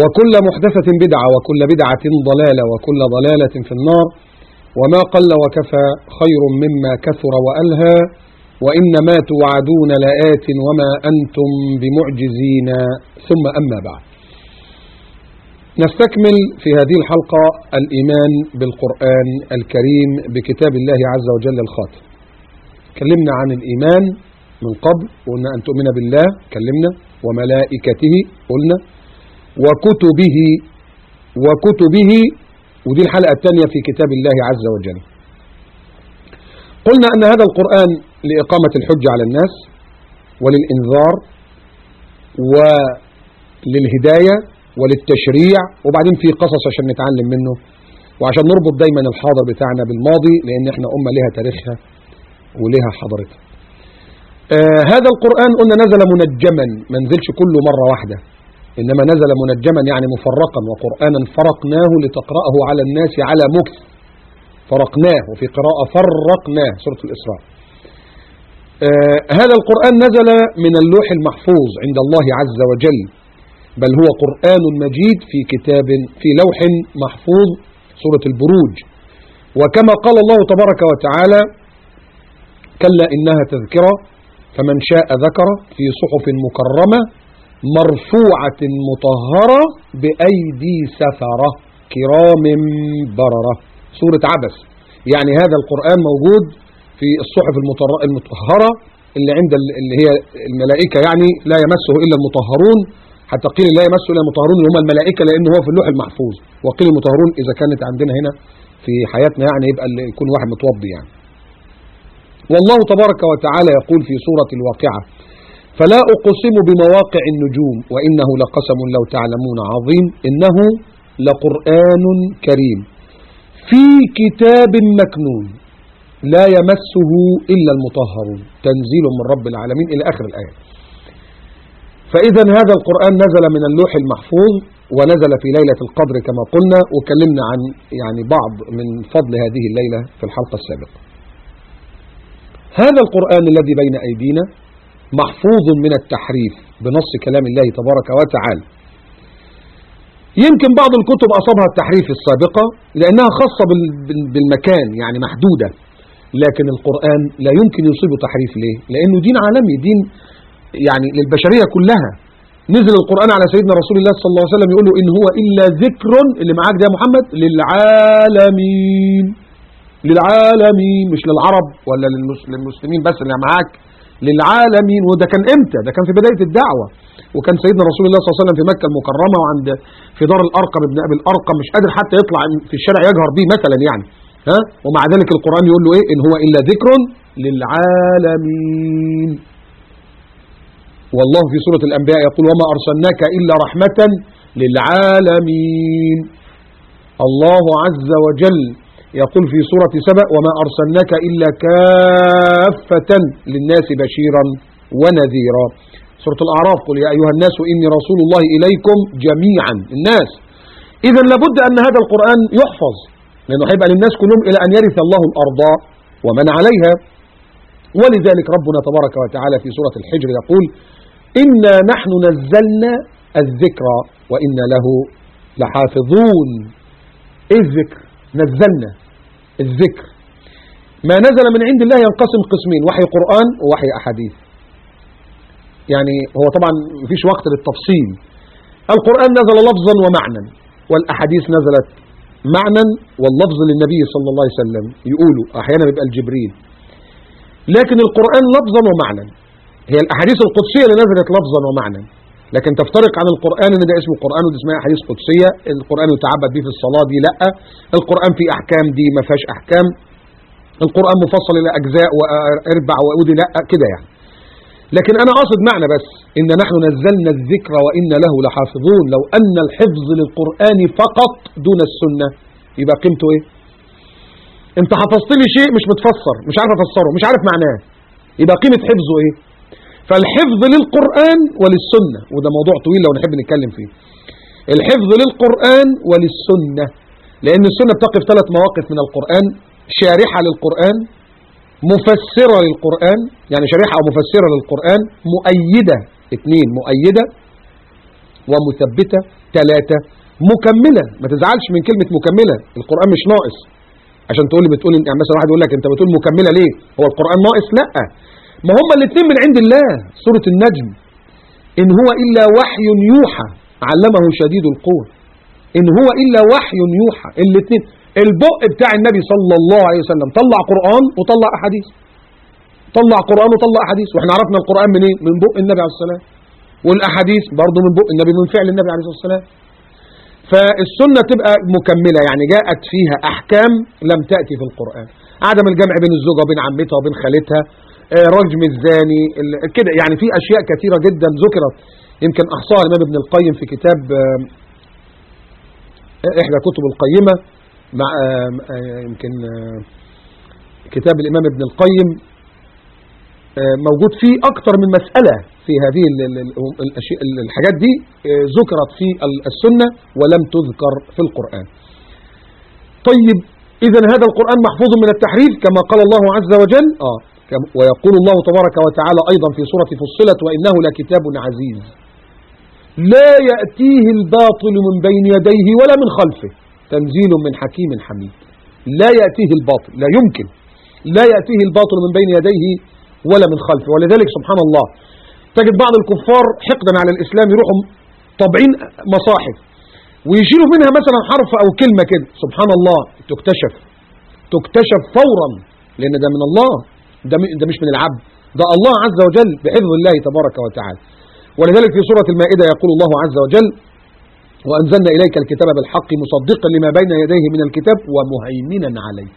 وكل محدثة بدعة وكل بدعة ضلالة وكل ضلالة في النار. وما قل وكفى خير مما كثر وألهى. وإنما توعدون لآت وما أنتم بمعجزين. ثم أما بعد. نستكمل في هذه الحلقة الإيمان بالقرآن الكريم بكتاب الله عز وجل الخاتم. كلمنا عن الإيمان من قبل وقلنا أن تؤمن بالله كلمنا. وملائكته قلنا. وكتبه وكتبه ودي الحلقة الثانية في كتاب الله عز وجل. قلنا أن هذا القرآن لإقامة الحجة على الناس وللإنذار وللهداية وللتشريع وبعدين في قصص عشان نتعلم منه. وعشان نربط دايما الحاضر بتاعنا بالماضي لأن إحنا أمة لها تاريخها ولها حضارتها. آه هذا القرآن قلنا نزل منجما ما نزلش كله مرة واحدة. إنما نزل منجما يعني مفرقا وقرآنا فرقناه لتقرأه على الناس على مكث. فرقناه وفي قراءة فرقناه سورة الإسراء. آه هذا القرآن نزل من اللوح المحفوظ عند الله عز وجل بل هو قرآن مجيد في كتاب في لوح محفوظ سورة البروج. وكما قال الله تبارك وتعالى كلا إنها تذكرة فمن شاء ذكر في صحف مكرمة مرفوعة مطهرة بأيدي سفرة كرام بررة. سورة عبس. يعني هذا القرآن موجود في الصحف المطهرة اللي عند اللي هي الملائكة. يعني لا يمسه إلا المطهرون. حتى قيل لا يمسه إلا المطهرون اللي هم الملائكة لأنه هو في اللوح المحفوظ. وقيل المطهرون إذا كانت عندنا هنا في حياتنا يعني يبقى يكون واحد متوضي يعني. والله تبارك وتعالى يقول في سورة الواقعة فلا أقسم بمواقع النجوم وإنه لقسم لو تعلمون عظيم إنه لقرآن كريم. في كتاب مكنون لا يمسه إلا المطهرون. تنزيل من رب العالمين إلى آخر الآية. فإذا هذا القرآن نزل من اللوح المحفوظ ونزل في ليلة القدر كما قلنا وكلمنا عن يعني بعض من فضل هذه الليلة في الحلقة السابقة. هذا القرآن الذي بين أيدينا محفوظ من التحريف بنص كلام الله تبارك وتعالى. يمكن بعض الكتب أصابها التحريف السابقة لأنها خاصة بالمكان يعني محدودة لكن القرآن لا يمكن يصيبه تحريف ليه؟ لأنه دين عالمي دين يعني للبشرية كلها. نزل القرآن على سيدنا رسول الله صلى الله عليه وسلم يقول له إن هو إلا ذكر اللي معاك ده يا محمد للعالمين. للعالمين مش للعرب ولا للمسلمين بس اللي معاك. للعالمين. وده كان إمتى؟ ده كان في بداية الدعوة. وكان سيدنا رسول الله صلى الله عليه وسلم في مكة المكرمة وعند في دار الأرقم ابن أبي الأرقم مش قادر حتى يطلع في الشارع يجهر به مثلا يعني. ها؟ ومع ذلك القرآن يقول له إيه؟ إن هو إلا ذكر للعالمين. والله في سورة الأنبياء يقول وما أرسلناك إلا رحمة للعالمين. الله عز وجل يقول في سورة سبأ وما أرسلناك إلا كافة للناس بشيرا ونذيرا. سورة الأعراف قل يا أيها الناس إني رسول الله إليكم جميعا. الناس إذا لابد أن هذا القرآن يحفظ لأنه هيبقى للناس كلهم إلى أن يرث الله الأرض ومن عليها. ولذلك ربنا تبارك وتعالى في سورة الحجر يقول إنا نحن نزلنا الذكر وإنا له لحافظون. إيه الذكر؟ نزلنا. الذكر. ما نزل من عند الله ينقسم قسمين وحي قرآن ووحي أحاديث. يعني هو طبعا مفيش وقت للتفصيل. القرآن نزل لفظا ومعنى والأحاديث نزلت معنى واللفظ للنبي صلى الله عليه وسلم يقولوا أحيانا يبقى الجبريل. لكن القرآن لفظا ومعنى هي الأحاديث القدسية اللي نزلت لفظا ومعنى لكن تفترق عن القرآن إن ده اسمه قرآن ودي اسمها أحاديث قدسية. القرآن يتعبد به في الصلاة دي لا. القرآن فيه أحكام دي ما فيهاش أحكام. القرآن مفصل إلى أجزاء وأربع وأودي لا كده يعني. لكن أنا قاصد معنى بس إن نحن نزلنا الذكر وإن له لحافظون. لو أن الحفظ للقرآن فقط دون السنة يبقى قيمته إيه؟ أنت حفظت لي شيء مش متفسر مش عارف أفسره مش عارف معناه. يبقى قيمة حفظه إيه؟ فالحفظ للقرآن وللسنة وده موضوع طويل لو نحب نتكلم فيه. الحفظ للقرآن وللسنة لأن السنة بتقف ثلاث مواقف من القرآن شارحة للقرآن مفسرة للقرآن يعني شريحة أو مفسرة للقرآن مؤيدة اثنين مؤيدة ومثبتة ثلاثة مكملة. ما تزعلش من كلمة مكملة القرآن مش ناقص. عشان تقول لي بتقول يعني مثلا واحد يقول لك أنت بتقول مكملة ليه؟ هو القرآن ناقص؟ لأ. ما هما الاثنين من عند الله. سورة النجم. إن هو إلا وحي يوحى. علمه شديد القوة. إن هو إلا وحي يوحى. الاثنين البق بتاع النبي صلى الله عليه وسلم. طلع قرآن وطلع أحاديث. طلع قرآن وطلع أحاديث. وإحنا عرفنا القرآن من إيه؟ من بق النبي عليه والسلام. والأحاديث برضه من بق النبي من فعل النبي عليه الصلاة والسلام. فالسنة تبقى مكملة يعني. جاءت فيها أحكام لم تأتي في القرآن. عدم الجمع بين الزوجة وبين عمتها وبين خالتها. رجم الزاني كده يعني في أشياء كثيرة جدا ذكرت. يمكن أحصاها الإمام ابن القيم في كتاب إحدى كتب القيمة مع يمكن كتاب الإمام ابن القيم موجود فيه أكثر من مسألة في هذه الحاجات دي ذكرت في السنة ولم تذكر في القرآن. طيب إذا هذا القرآن محفوظ من التحريف كما قال الله عز وجل؟ آه. ويقول الله تبارك وتعالى أيضا في سورة فصلت وإنه لكتاب عزيز. لا يأتيه الباطل من بين يديه ولا من خلفه. تنزيل من حكيم حميد. لا يأتيه الباطل. لا يمكن. لا يأتيه الباطل من بين يديه ولا من خلفه. ولذلك سبحان الله تجد بعض الكفار حقدا على الإسلام يروحوا طابعين مصاحف ويشيلوا منها مثلا حرف أو كلمة كده. سبحان الله تكتشف. تكتشف فورا لأن ده من الله. ده, ده مش من العبد. ده الله عز وجل بحفظ الله تبارك وتعالى. ولذلك في سورة المائدة يقول الله عز وجل وأنزلنا إليك الكتاب بالحق مصدقا لما بين يديه من الكتاب ومهيمنا عليه.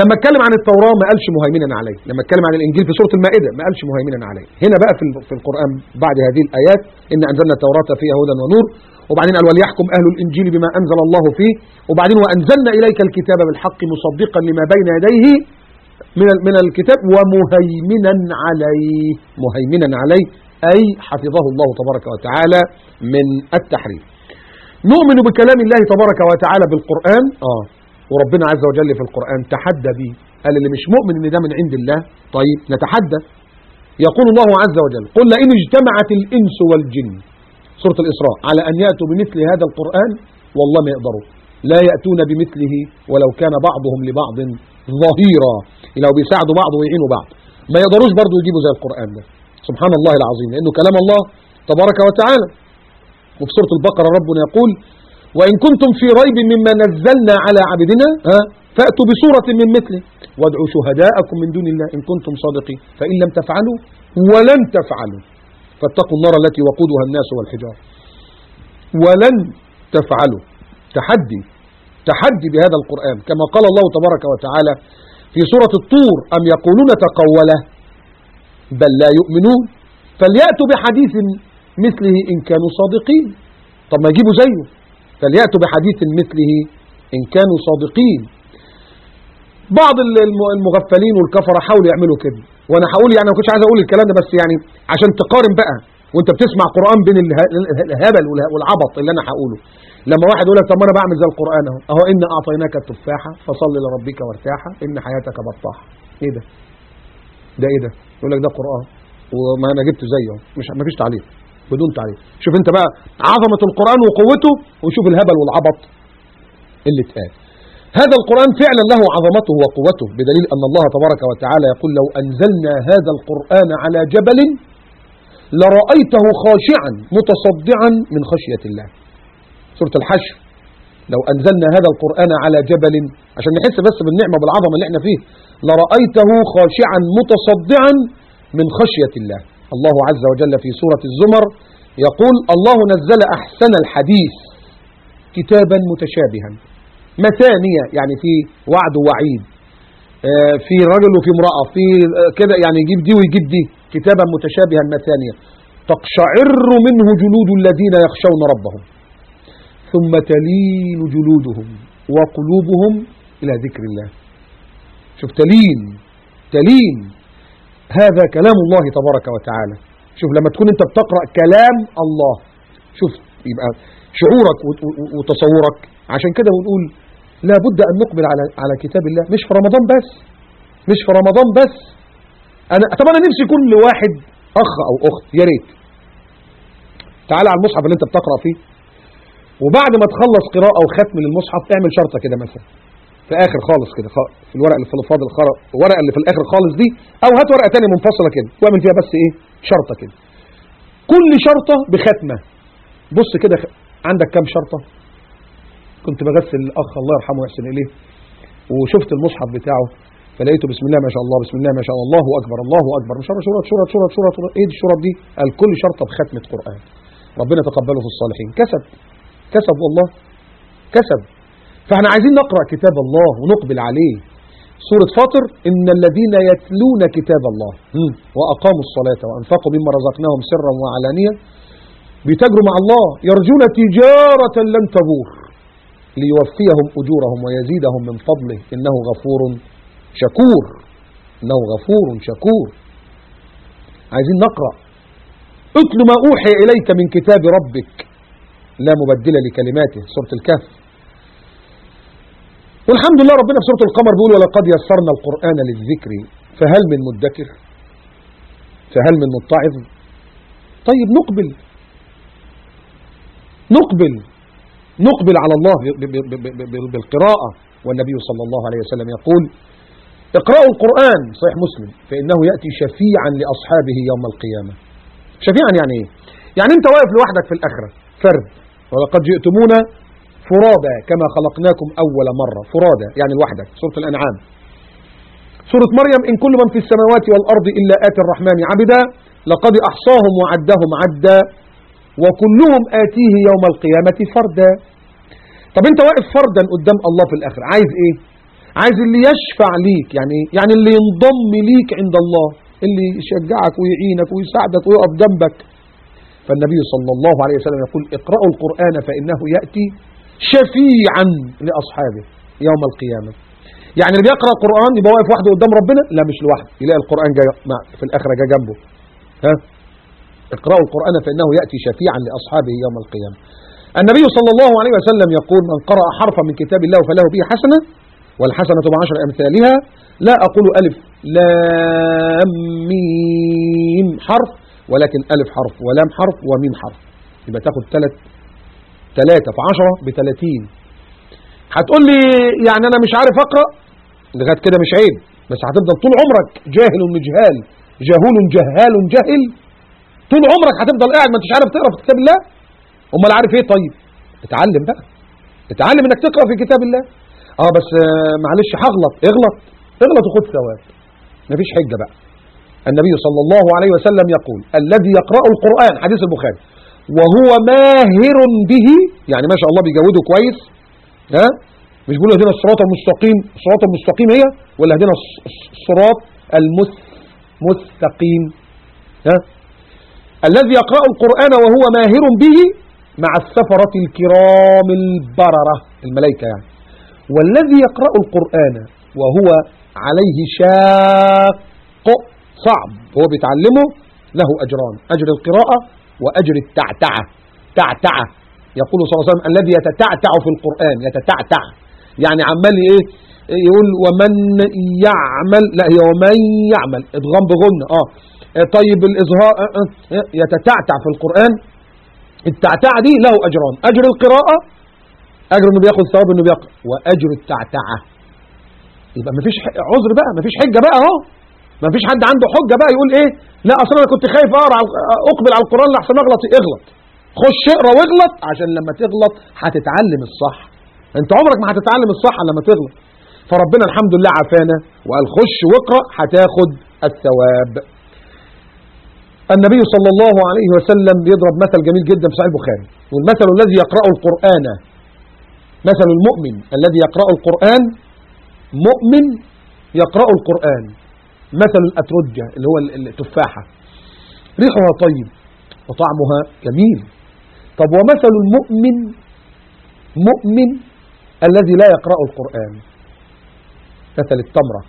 لما اتكلم عن التوراة ما قالش مهيمنا عليه. لما اتكلم عن الإنجيل في سورة المائدة ما قالش مهيمنا عليه. هنا بقى في القرآن بعد هذه الآيات إن أنزلنا التوراة فيها هدى ونور وبعدين قال وليحكم أهل الإنجيل بما أنزل الله فيه. وبعدين وأنزلنا إليك الكتاب بالحق مصدقا لما بين يديه من من الكتاب ومهيمنا عليه. مهيمنا عليه أي حفظه الله تبارك وتعالى من التحريف. نؤمن بكلام الله تبارك وتعالى بالقرآن. آه. وربنا عز وجل في القرآن تحدى به قال اللي مش مؤمن إن ده من عند الله. طيب نتحدى. يقول الله عز وجل قل لئن اجتمعت الإنس والجن. سورة الإسراء على أن يأتوا بمثل هذا القرآن والله ما يقدروا لا يأتون بمثله ولو كان بعضهم لبعض. ظهيرا لو بيساعدوا بعض ويعينوا بعض. ما يقدروش برضو يجيبوا زي القرآن ده. سبحان الله العظيم. لأنه كلام الله تبارك وتعالى. وفي سورة البقرة ربنا يقول وإن كنتم في ريب مما نزلنا على عبدنا ها فأتوا بسورة من مثله. وادعوا شهداءكم من دون الله إن كنتم صادقين. فإن لم تفعلوا ولن تفعلوا. فاتقوا النار التي وقودها الناس والحجار ولن تفعلوا. تحدي. تحدي بهذا القرآن. كما قال الله تبارك وتعالى في سورة الطور أم يقولون تقوله؟ بل لا يؤمنون. فليأتوا بحديث مثله إن كانوا صادقين. طب ما يجيبوا زيه. فليأتوا بحديث مثله إن كانوا صادقين. بعض المغفلين والكفرة حاولوا يعملوا كده. وأنا هقول يعني ما كنتش عايز أقول الكلام ده بس يعني عشان تقارن بقى. وأنت بتسمع قرآن بين الهبل والعبط اللي أنا هقوله. لما واحد يقول لك طب ما أنا بعمل زي القرآن أهو. أهو ان أعطيناك التفاحة فصل لربك وارتاحة إن حياتك بطاحة. إيه ده؟ ده إيه ده؟ يقول لك ده قرآن. وما أنا جبت زيه. مش ما فيش تعليق. بدون تعليق. شوف أنت بقى عظمة القرآن وقوته وشوف الهبل والعبط اللي اتقال. هذا القرآن فعلا له عظمته وقوته بدليل أن الله تبارك وتعالى يقول لو أنزلنا هذا القرآن على جبل لرأيته خاشعا متصدعا من خشية الله. سورة الحشر. لو أنزلنا هذا القرآن على جبل عشان نحس بس بالنعمة بالعظمة اللي إحنا فيه لرأيته خاشعا متصدعا من خشية الله. الله عز وجل في سورة الزمر يقول الله نزل أحسن الحديث كتابا متشابها. مثانية يعني في وعد ووعيد في رجل وفي امرأة في كده يعني يجيب دي ويجيب دي كتابا متشابها مثانيا تقشعر منه جلود الذين يخشون ربهم. ثم تلين جلودهم وقلوبهم إلى ذكر الله. شوف تلين تلين. هذا كلام الله تبارك وتعالى. شوف لما تكون أنت بتقرأ كلام الله شوف يبقى شعورك وتصورك. عشان كده بنقول لابد أن نقبل على على كتاب الله. مش في رمضان بس. مش في رمضان بس. أنا طب أنا نفسي كل واحد أخ أو أخت. يا ريت. تعال على المصحف اللي أنت بتقرأ فيه. وبعد ما تخلص قراءة وختم للمصحف اعمل شرطة كده مثلا. في آخر خالص كده في الورقة اللي في الفاضل الورقة اللي في الآخر خالص دي أو هات ورقة تانية منفصلة كده واعمل فيها بس إيه؟ شرطة كده. كل شرطة بختمة. بص كده عندك كام شرطة؟ كنت بغسل الأخ الله يرحمه ويحسن إليه. وشفت المصحف بتاعه فلقيته بسم الله ما شاء الله بسم الله ما شاء الله الله أكبر الله أكبر. مش شرط شرط شرط شرط شرط إيه الشرط دي؟ قال كل شرطة بختمة قرآن. ربنا تقبله في الصالحين. كسب. كسب والله. كسب. فاحنا عايزين نقرأ كتاب الله ونقبل عليه. سورة فاطر إن الذين يتلون كتاب الله وأقاموا الصلاة وأنفقوا مما رزقناهم سرا وعلانية بيتاجروا مع الله يرجون تجارة لن تبور ليوفيهم أجورهم ويزيدهم من فضله. إنه غفور شكور. إنه غفور شكور. عايزين نقرأ. اتل ما أوحي إليك من كتاب ربك. لا مبدل لكلماته سورة الكهف. والحمد لله ربنا في سورة القمر بيقول ولقد يسرنا القرآن للذكر فهل من مدكر؟ فهل من متعظ؟ طيب نقبل. نقبل. نقبل على الله بالقراءة. والنبي صلى الله عليه وسلم يقول اقرأوا القرآن. صحيح مسلم. فإنه يأتي شفيعا لأصحابه يوم القيامة. شفيعا يعني إيه؟ يعني أنت واقف لوحدك في الآخرة. فرد. ولقد جئتمونا فرادا كما خلقناكم أول مرة. فرادا يعني لوحدك سورة الأنعام. سورة مريم إن كل من في السماوات والأرض إلا آتي الرحمن عبدا لقد أحصاهم وعدهم عدا وكلهم آتيه يوم القيامة فردا. طب أنت واقف فردا قدام الله في الآخر عايز إيه؟ عايز اللي يشفع ليك يعني يعني اللي ينضم ليك عند الله اللي يشجعك ويعينك ويساعدك ويقف جنبك. فالنبي صلى الله عليه وسلم يقول اقرأوا القرآن فإنه يأتي شفيعا لأصحابه يوم القيامة. يعني اللي بيقرأ القرآن يبقى واقف وحده قدام ربنا؟ لا مش لوحده. يلاقي القرآن جاي في الآخرة جاي جنبه. ها؟ اقرأوا القرآن فإنه يأتي شفيعا لأصحابه يوم القيامة. النبي صلى الله عليه وسلم يقول من قرأ حرفا من كتاب الله فله به حسنة والحسنة بعشر أمثالها لا أقول ألف لام ميم حرف. ولكن ألف حرف ولام حرف وميم حرف. يبقى تاخد ثلاث ثلاثة في عشرة بثلاثين هتقول لي يعني أنا مش عارف أقرأ؟ لغاية كده مش عيب. بس هتفضل طول عمرك جاهل مجهال جهول جهال جهل طول عمرك هتفضل قاعد ما انتش عارف تقرأ في كتاب الله؟ أمال عارف إيه؟ طيب اتعلم بقى. اتعلم إنك تقرأ في كتاب الله. آه بس آه معلش هغلط اغلط اغلط وخد ثواب. مفيش حجة بقى. النبي صلى الله عليه وسلم يقول الذي يقرأ القرآن حديث البخاري وهو ماهر به يعني ما شاء الله بيجوده كويس ها؟ مش بيقول هدينا الصراط المستقيم الصراط المستقيم هي ولا هدينا الصراط المستقيم ها؟ الذي يقرأ القرآن وهو ماهر به مع السفرة الكرام البررة الملائكة يعني. والذي يقرأ القرآن وهو عليه شاق صعب. هو بيتعلمه له أجران. أجر القراءة وأجر التعتعة. تعتعة. يقول صلى الله عليه وسلم الذي يتتعتع في القرآن. يتتعتع. يعني عمال إيه؟ يقول ومن يعمل لا هي ومن يعمل. إدغام بغنة. آه. طيب الإظهار يتتعتع في القرآن. التعتعة دي له أجران. أجر القراءة أجر أنه بياخد ثواب أنه بيقرأ. وأجر التعتعة. يبقى مفيش عذر بقى. مفيش حجة بقى اهو مفيش حد عنده حجة بقى يقول إيه؟ لا أصلا أنا كنت خايف أقرأ أقبل على القرآن لحسن أغلط اغلط خش اقرأ واغلط عشان لما تغلط هتتعلم الصح. أنت عمرك ما هتتعلم الصح لما تغلط. فربنا الحمد لله عافانا وقال خش واقرأ هتاخد الثواب. النبي صلى الله عليه وسلم بيضرب مثل جميل جدا في صحيح البخاري. والمثل الذي يقرأ القرآن مثل المؤمن الذي يقرأ القرآن مؤمن يقرأ القرآن. مثل الأترجة اللي هو التفاحة. ريحها طيب وطعمها جميل. طب ومثل المؤمن مؤمن الذي لا يقرأ القرآن. مثل التمرة.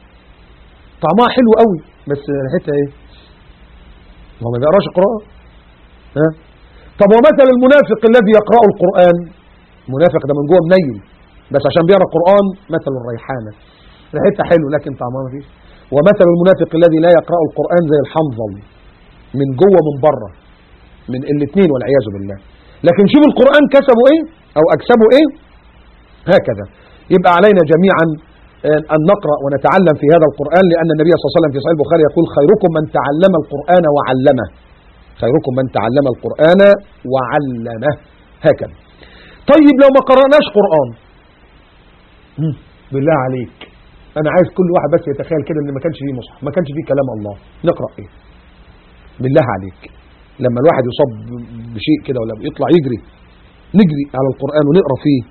طعمها حلو قوي بس ريحتها إيه؟ هو ما بيقراش قراءة ها؟ طب ومثل المنافق الذي يقرأ القرآن. المنافق ده من جوه منيل بس عشان بيقرأ القرآن مثل الريحانة. ريحتها حلو لكن طعمها ما فيش. ومثل المنافق الذي لا يقرأ القرآن زي الحنظل من جوه من بره من الاثنين والعياذ بالله. لكن شوف القرآن كسبه إيه؟ أو أكسبه إيه؟ هكذا. يبقى علينا جميعا أن نقرأ ونتعلم في هذا القرآن لأن النبي صلى الله عليه وسلم في صحيح البخاري يقول خيركم من تعلم القرآن وعلمه. خيركم من تعلم القرآن وعلمه. هكذا. طيب لو ما قرأناش قرآن. بالله عليك. أنا عايز كل واحد بس يتخيل كده إن ما كانش فيه مصحف ما كانش فيه كلام الله. نقرأ إيه؟ بالله عليك. لما الواحد يصاب بشيء كده ولا يطلع يجري نجري على القرآن ونقرأ فيه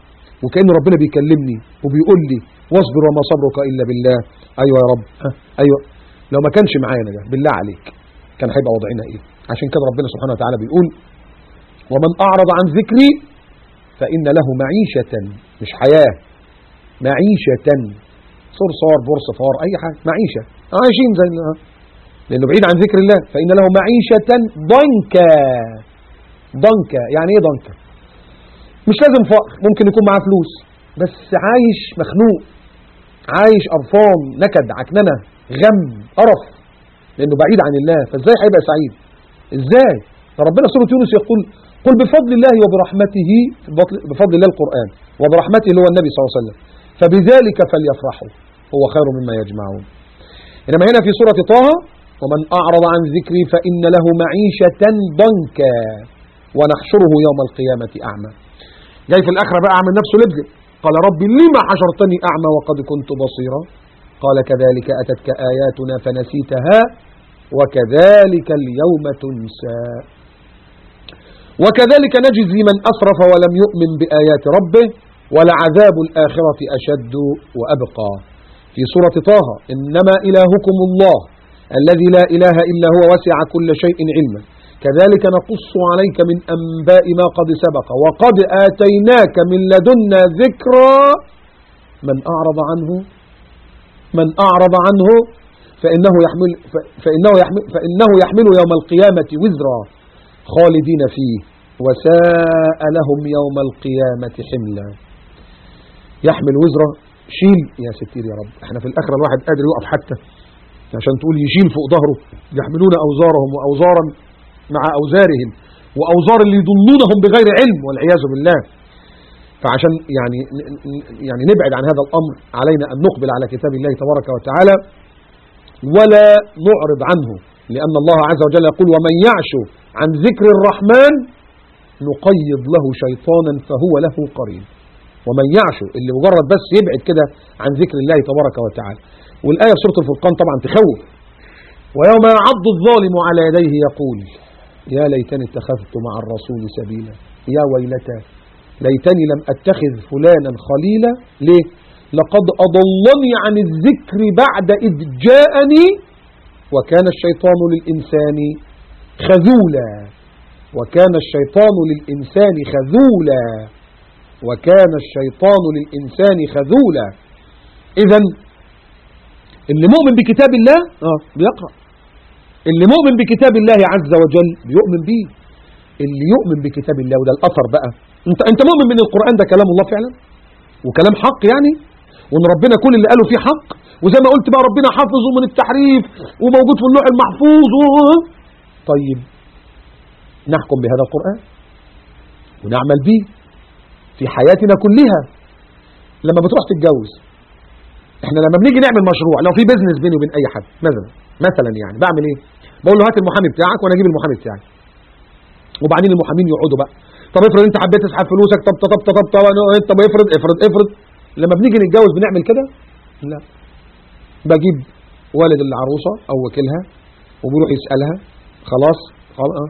وكأن ربنا بيكلمني وبيقول لي واصبر وما صبرك إلا بالله. أيوة يا رب. ها. أيوة. لو ما كانش معانا ده بالله عليك كان هيبقى وضعنا إيه؟ عشان كده ربنا سبحانه وتعالى بيقول ومن أعرض عن ذكري فإن له معيشة مش حياة معيشة صرصار بورصفار أي حاجة معيشة. عايشين زي لأنه بعيد عن ذكر الله فإن له معيشة ضنكا. ضنكا. يعني إيه ضنكا؟ مش لازم فقر ممكن يكون معاه فلوس بس عايش مخنوق عايش قرفان نكد عكننة غم قرف لأنه بعيد عن الله. فإزاي هيبقى سعيد؟ إزاي؟ فربنا سورة يونس يقول قل بفضل الله وبرحمته بفضل الله القرآن وبرحمته اللي هو النبي صلى الله عليه وسلم فبذلك فليفرحوا. هو خير مما يجمعون. إنما هنا في سورة طه ومن أعرض عن ذكري فإن له معيشة ضنكا ونحشره يوم القيامة أعمى. جاي في الآخرة بقى عامل نفسه لبزة قال ربي لما حشرتني أعمى وقد كنت بصيرا؟ قال كذلك أتتك آياتنا فنسيتها وكذلك اليوم تنسى. وكذلك نجزي من أسرف ولم يؤمن بآيات ربه ولعذاب الآخرة أشد وأبقى. في سورة طه إنما إلهكم الله الذي لا إله إلا هو وسع كل شيء علما. كذلك نقص عليك من أنباء ما قد سبق وقد آتيناك من لدنا ذكرى من أعرض عنه من أعرض عنه فإنه يحمل, فإنه يحمل, فإنه يحمل يوم القيامة وزرا خالدين فيه. وساء لهم يوم القيامة حملا. يحمل وزرا شيل يا ستير يا رب. إحنا في الآخرة الواحد قادر يقف حتى عشان تقول يشيل فوق ظهره يحملون أوزارهم وأوزارا مع أوزارهم وأوزار اللي يضلونهم بغير علم والعياذ بالله. فعشان يعني يعني نبعد عن هذا الأمر علينا أن نقبل على كتاب الله تبارك وتعالى ولا نعرض عنه لأن الله عز وجل يقول ومن يعش عن ذكر الرحمن نقيض له شيطانا فهو له قرين ومن يعش اللي مجرد بس يبعد كده عن ذكر الله تبارك وتعالى. والآية سورة الفرقان طبعا تخوف. ويوم يعض الظالم على يديه يقول يا ليتني اتخذت مع الرسول سبيلا. يا ويلتى ليتني لم أتخذ فلانا خليلا. ليه؟ لقد أضلني عن الذكر بعد إذ جاءني وكان الشيطان للإنسان خذولا. وكان الشيطان للإنسان خذولا. وكان الشيطان للإنسان خذولا. إذا اللي مؤمن بكتاب الله آه. بيقرأ. اللي مؤمن بكتاب الله عز وجل بيؤمن به. اللي يؤمن بكتاب الله وده الأثر بقى. انت, أنت مؤمن من القرآن ده كلام الله فعلا؟ وكلام حق يعني؟ وإن ربنا كل اللي قاله فيه حق؟ وزي ما قلت بقى ربنا حافظه من التحريف وموجود في اللوح المحفوظ و... طيب نحكم بهذا القرآن ونعمل به. في حياتنا كلها. لما بتروح تتجوز إحنا لما بنيجي نعمل مشروع لو في بيزنس بيني وبين أي حد مثلا مثلا يعني بعمل إيه؟ بقول له هات المحامي بتاعك وأنا أجيب المحامي بتاعي. وبعدين المحامين يقعدوا بقى. طب افرض أنت حبيت تسحب فلوسك طب طب طب طب طب افرض افرض افرض. لما بنيجي نتجوز بنعمل كده؟ لا. بجيب والد العروسة أو وكيلها وبيروح يسألها خلاص خلاص أه.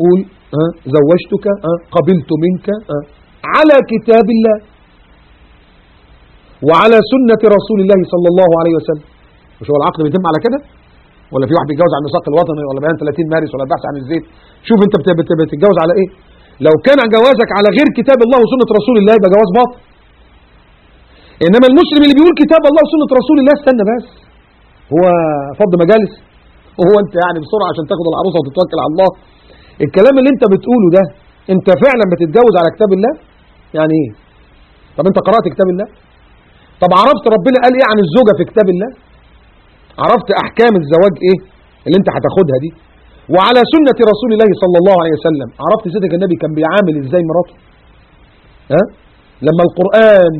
قول أه زوجتك أه قبلت منك أه. على كتاب الله وعلى سنة رسول الله صلى الله عليه وسلم. مش هو العقد بيتم على كده؟ ولا في واحد بيتجوز على الميثاق الوطني ولا بيان 30 مارس ولا البحث عن الزيت؟ شوف انت بت- بت- بتتجوز على إيه؟ لو كان جوازك على غير كتاب الله وسنة رسول الله يبقى جواز باطل. إنما المسلم اللي بيقول كتاب الله وسنة رسول الله استنى بس. هو فض مجالس؟ وهو انت يعني بسرعة عشان تاخد العروسة وتتوكل على الله. الكلام اللي انت بتقوله ده انت فعلا بتتجوز على كتاب الله؟ يعني إيه طب أنت قرأت كتاب الله؟ طب عرفت ربنا قال إيه عن الزوجة في كتاب الله؟ عرفت أحكام الزواج إيه اللي أنت هتاخدها دي؟ وعلى سنة رسول الله صلى الله عليه وسلم عرفت سيدك النبي كان بيعامل إزاي مراته؟ ها؟ لما القرآن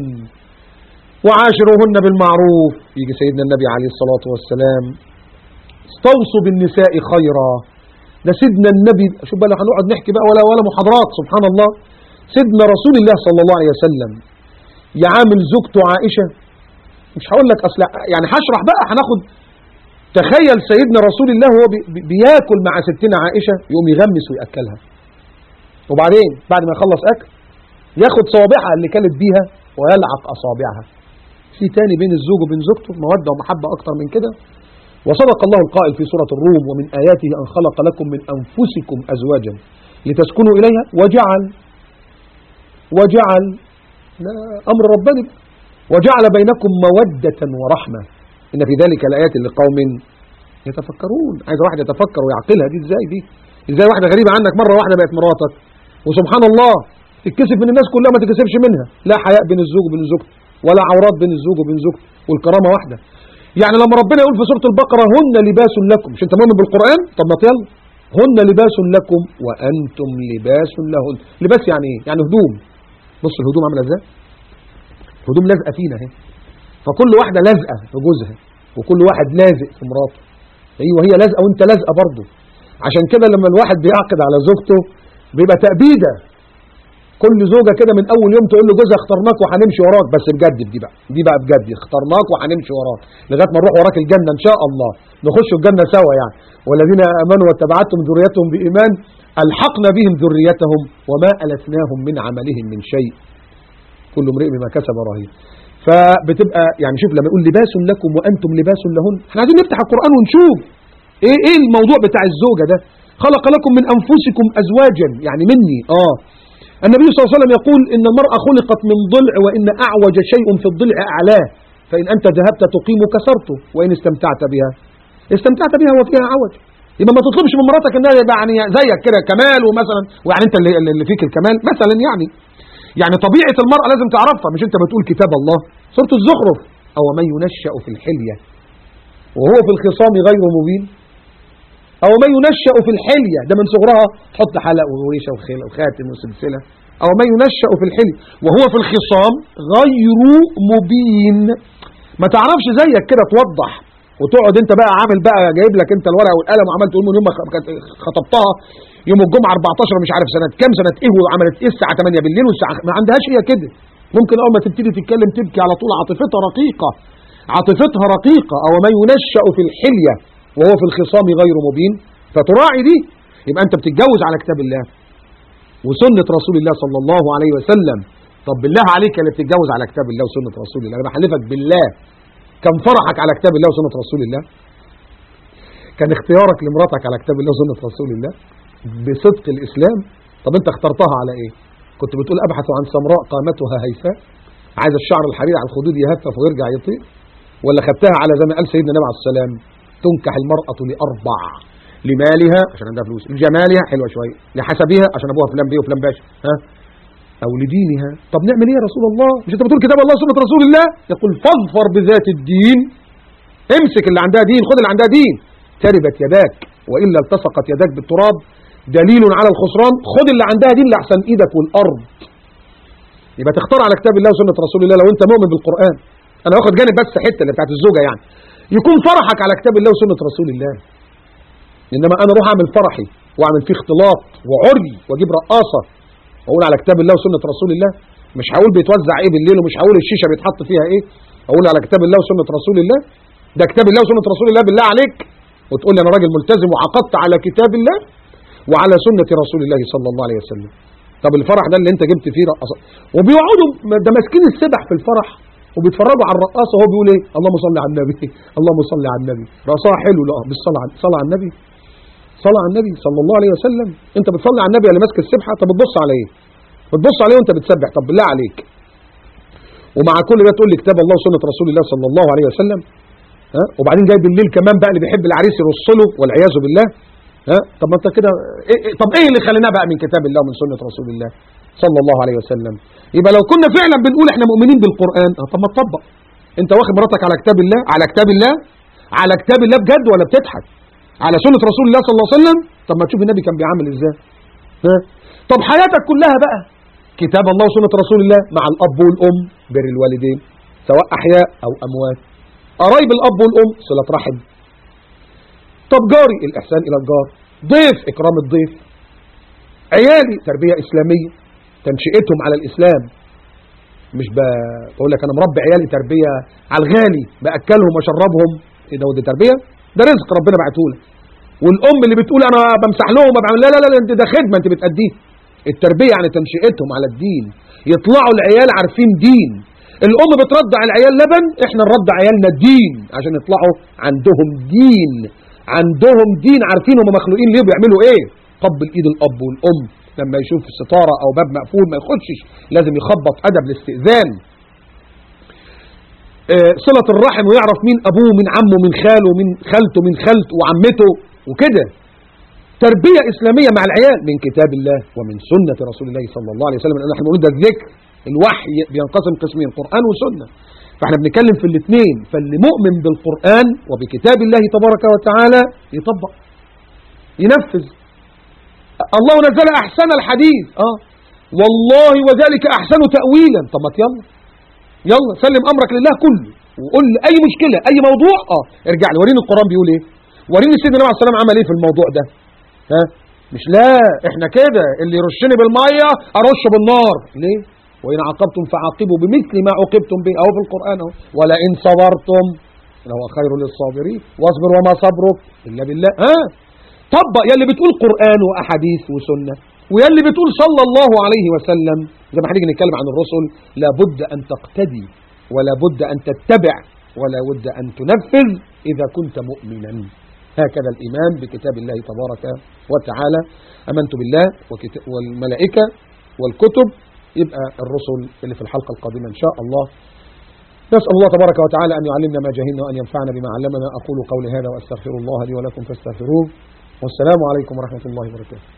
وعاشروهن بالمعروف يجي سيدنا النبي عليه الصلاة والسلام استوصوا بالنساء خيرا. ده سيدنا النبي شوف بقى هنقعد نحكي بقى ولا ولا محاضرات سبحان الله. سيدنا رسول الله صلى الله عليه وسلم يعامل زوجته عائشة مش هقول لك أصل يعني هشرح بقى هناخد تخيل سيدنا رسول الله وهو بي- بي- بياكل مع ستنا عائشة يقوم يغمس ويأكلها. وبعدين بعد ما يخلص أكل ياخد صوابعها اللي كانت بيها ويلعق أصابعها. في تاني بين الزوج وبين زوجته مودة ومحبة أكتر من كده. وصدق الله القائل في سورة الروم ومن آياته أن خلق لكم من أنفسكم أزواجا لتسكنوا إليها وجعل وجعل أمر ربنا وجعل بينكم مودة ورحمة. إن في ذلك الآيات لقوم يتفكرون. عايز واحد يتفكر ويعقلها. دي إزاي دي؟ إزاي واحدة غريبة عنك مرة واحدة بقت مراتك؟ وسبحان الله تتكسف من الناس كلها ما تتكسفش منها. لا حياء بين الزوج وبين زوجته ولا عورات بين الزوج وبين زوجته والكرامة واحدة. يعني لما ربنا يقول في سورة البقرة هن لباس لكم. مش أنت مؤمن بالقرآن؟ طب ما يلا هن لباس لكم وأنتم لباس لهن. لباس يعني إيه؟ يعني هدوم. بص الهدوم عاملة إزاي؟ هدوم لازقة فينا أهي. فكل واحدة لازقة في جوزها وكل واحد لازق في مراته. أيوه هي لازقة وأنت لازقة برضه. عشان كده لما الواحد بيعقد على زوجته بيبقى تأبيدة. كل زوجة كده من أول يوم تقول له جوزها اخترناك وهنمشي وراك. بس بجد دي بقى. دي بقى بجد. اخترناك وهنمشي وراك. لغاية ما نروح وراك الجنة إن شاء الله. نخش الجنة سوا يعني. والذين آمنوا واتبعتهم ذريتهم بإيمان ألحقنا بهم ذريتهم وما ألتناهم من عملهم من شيء. كل امرئ بما كسب رهين. فبتبقى يعني شوف لما يقول لباس لكم وأنتم لباس لهن إحنا عايزين نفتح القرآن ونشوف. إيه إيه الموضوع بتاع الزوجة ده؟ خلق لكم من أنفسكم ازواجا يعني مني. آه. النبي صلى الله عليه وسلم يقول إن المرأة خلقت من ضلع وإن أعوج شيء في الضلع أعلاه. فإن أنت ذهبت تقيم كسرته وإن استمتعت بها. استمتعت بها وفيها عوج. يبقى ما تطلبش من مراتك إنها يبقى يعني زيك كده كمال ومثلا. ويعني أنت اللي, اللي فيك الكمال مثلا يعني. يعني طبيعة المرأة لازم تعرفها مش أنت بتقول كتاب الله. سورة الزخرف. أو من ينشأ في الحلية. وهو في الخصام غير مبين. أو من ينشأ في الحلية. ده من صغرها. تحط حلق وخيل وخاتم وسلسلة. أو من ينشأ في الحلية. وهو في الخصام غير مبين. ما تعرفش زيك كده توضح. وتقعد انت بقى عامل بقى جايب لك انت الورقة والقلم وعمال تقول من يوم ما خطبتها. يوم الجمعة 14 مش عارف سنة كام سنة إيه وعملت إيه الساعة 8 بالليل والساعة ما عندهاش هي كده. ممكن أول ما تبتدي تتكلم تبكي على طول عاطفتها رقيقة. عاطفتها رقيقة. أو ما ينشأ في الحلية وهو في الخصام غير مبين. فتراعي دي. يبقى أنت بتتجوز على كتاب الله. وسنة رسول الله صلى الله عليه وسلم. طب بالله عليك اللي بتتجوز على كتاب الله وسنة رسول الله. أنا بحلفك بالله. كان فرحك على كتاب الله وسنة رسول الله. كان اختيارك لمراتك على كتاب الله وسنة رسول الله. بصدق الإسلام. طب أنت اخترتها على إيه؟ كنت بتقول أبحث عن سمراء قامتها هيفاء. عايز الشعر الحرير على الخدود يهفف ويرجع يطير. ولا خدتها على زي ما قال سيدنا النبي عليه السلام تنكح المرأة لأربع. لمالها عشان عندها فلوس. لجمالها حلوة شوية. لحسبها عشان أبوها فلان بيه وفلان باشا ها؟ أو لدينها. طب نعمل إيه يا رسول الله؟ مش أنت بتقول كتاب الله وسنة رسول الله؟ يقول فاظفر بذات الدين. امسك اللي عندها دين خد اللي عندها دين. تربت يداك وإلا التصقت يداك بالتراب. دليل على الخسران خد اللي عندها دين لأحسن إيدك والأرض. يبقى تختار على كتاب الله وسنة رسول الله لو أنت مؤمن بالقرآن. أنا واخد جانب بس حتة اللي بتاعت الزوجة يعني. يكون فرحك على كتاب الله وسنة رسول الله. إنما أنا أروح أعمل فرحي وأعمل فيه اختلاط وعري وأجيب رقاصة. وأقول على كتاب الله وسنة رسول الله مش هقول بيتوزع إيه بالليل ومش هقول الشيشة بيتحط فيها إيه أقول على كتاب الله وسنة رسول الله. ده كتاب الله وسنة رسول الله بالله عليك. وتقول لي أنا راجل ملتزم وعقدت على كتاب الله وعلى سنة رسول الله صلى الله عليه وسلم. طب الفرح ده اللي أنت جبت فيه رقصة. وبيقعدوا ده ماسكين السبح في الفرح وبيتفرجوا على الرقاصة وهو بيقول إيه؟ اللهم صل على النبي اللهم صل على النبي. رقصها حلو لا بالصلاه على صلاه على النبي. صلاه على النبي صلى الله عليه وسلم. انت بتصلي على النبي ولا ماسك السبحة طب بتبص على إيه بتبص عليه وانت بتسبح. طب بالله عليك. ومع كل ده تقول لي كتاب الله وسنة رسول الله صلى الله عليه وسلم. ها؟ وبعدين جاي بالليل كمان بقى اللي بيحب العريس يرص له والعياذ بالله. ها؟ طب ما انت كده إيه إيه طب إيه اللي خليناه بقى من كتاب الله ومن سنة رسول الله صلى الله عليه وسلم؟ يبقى لو كنا فعلا بنقول إحنا مؤمنين بالقرآن آه طب ما تطبق. انت واخد مراتك على كتاب الله؟ على كتاب الله؟ على كتاب الله بجد ولا بتضحك؟ على سنة رسول الله صلى الله عليه وسلم؟ طب ما تشوف النبي كان بيعمل إزاي؟ ها؟ طب حياتك كلها بقى. كتاب الله وسنة رسول الله مع الأب والأم بر الوالدين سواء أحياء أو أموات. قرايب الأب والأم صلة رحم. طب جاري الإحسان إلى الجار. ضيف إكرام الضيف. عيالي تربية إسلامية. تنشئتهم على الإسلام. مش بقول لك أنا مربي عيالي تربية على الغالي بأكلهم وأشربهم. إيه ده ودي تربية؟ ده رزق ربنا بعته لك والأم اللي بتقول أنا بمسح لهم وبعمل لا لا لا أنت ده خدمة أنت بتأديه. التربية يعني تنشئتهم على الدين. يطلعوا العيال عارفين دين. الأم بترضع العيال لبن إحنا نرضع عيالنا الدين عشان يطلعوا عندهم دين. عندهم دين عارفين هم مخلوقين ليه بيعملوا إيه. قبل ايد الأب والأم. لما يشوف ستارة أو باب مقفول ما يخشش لازم يخبط أدب الاستئذان. صلة الرحم ويعرف مين أبوه من عمه من خاله من خالته من خالته وعمته وكده. تربية إسلامية مع العيال من كتاب الله ومن سنة رسول الله صلى الله عليه وسلم. لأن إحنا بنقول ده الذكر الوحي بينقسم قسمين قرآن وسنة. فإحنا بنتكلم في الاثنين. فاللي مؤمن بالقرآن وبكتاب الله تبارك وتعالى يطبق ينفذ. الله نزل أحسن الحديث. آه. والله وذلك أحسن تأويلا. طب ما يلا. يلا سلم أمرك لله كله. وقول لي أي مشكلة أي موضوع آه ارجع لي. وريني القرآن بيقول إيه؟ وريني سيدنا النبي عليه السلام عمل إيه في الموضوع ده؟ ها؟ مش لا إحنا كده اللي يرشني بالمية أرش بالنار. ليه؟ وإن عاقبتم فعاقبوا بمثل ما عوقبتم به. أو في القرآن أهو. ولئن صبرتم لهو خير للصابرين. واصبر وما صبرك إلا بالله. ها؟ طبق يلي بتقول قرآن وأحاديث وسنة ويلي بتقول صلى الله عليه وسلم زي ما هنيجي نتكلم عن الرسل لابد أن تقتدي ولا بد أن تتبع ولا بد أن تنفذ إذا كنت مؤمنا. هكذا الإيمان بكتاب الله تبارك وتعالى. أمنت بالله والملائكة والكتب. يبقى الرسل اللي في الحلقة القادمة إن شاء الله. نسأل الله تبارك وتعالى أن يعلمنا ما جهلنا وأن ينفعنا بما علمنا. أقول قولي هذا وأستغفر الله لي ولكم فاستغفروه. والسلام عليكم ورحمة الله وبركاته.